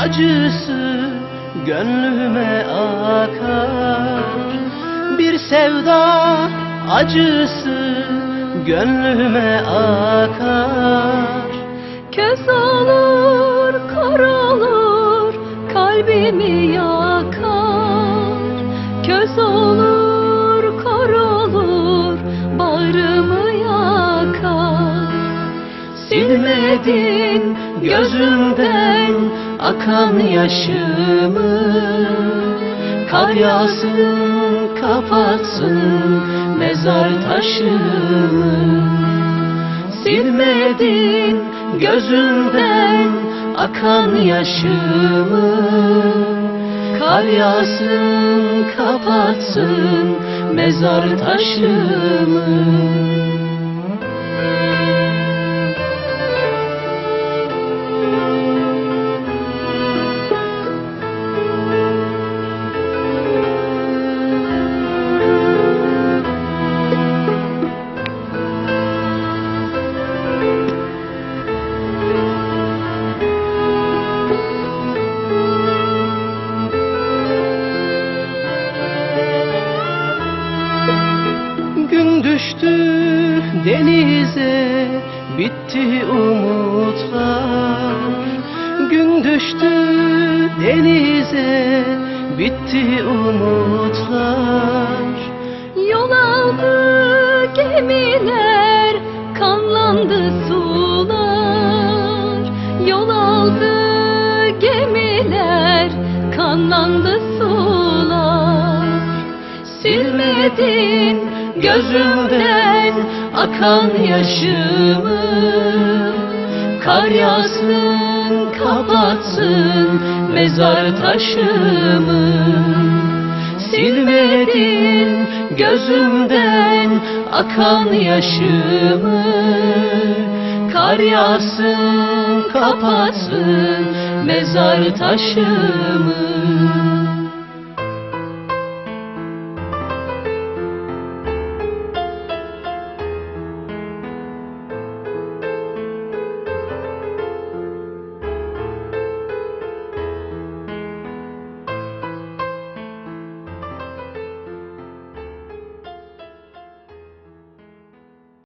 acısı gönlüme akar Bir sevda acısı gönlüme akar Köz olur, kor olur, kalbimi yakar. Silmedin gözümden akan yaşımı. Kar yağsın kapatsın mezar taşımı. Silmedin gözümden akan yaşımı. Kar yağsın kapatsın mezar taşımı denize bitti umutlar Gün düştü denize bitti umutlar Yol aldı gemiler, kanlandı sular. Yol aldı gemiler, kanlandı sular. Silmedin gözümden akan yaşımı. Kar yağsın kapatsın mezar taşımı. Silmedin gözümden akan yaşımı. Kar yağsın kapatsın mezar taşımı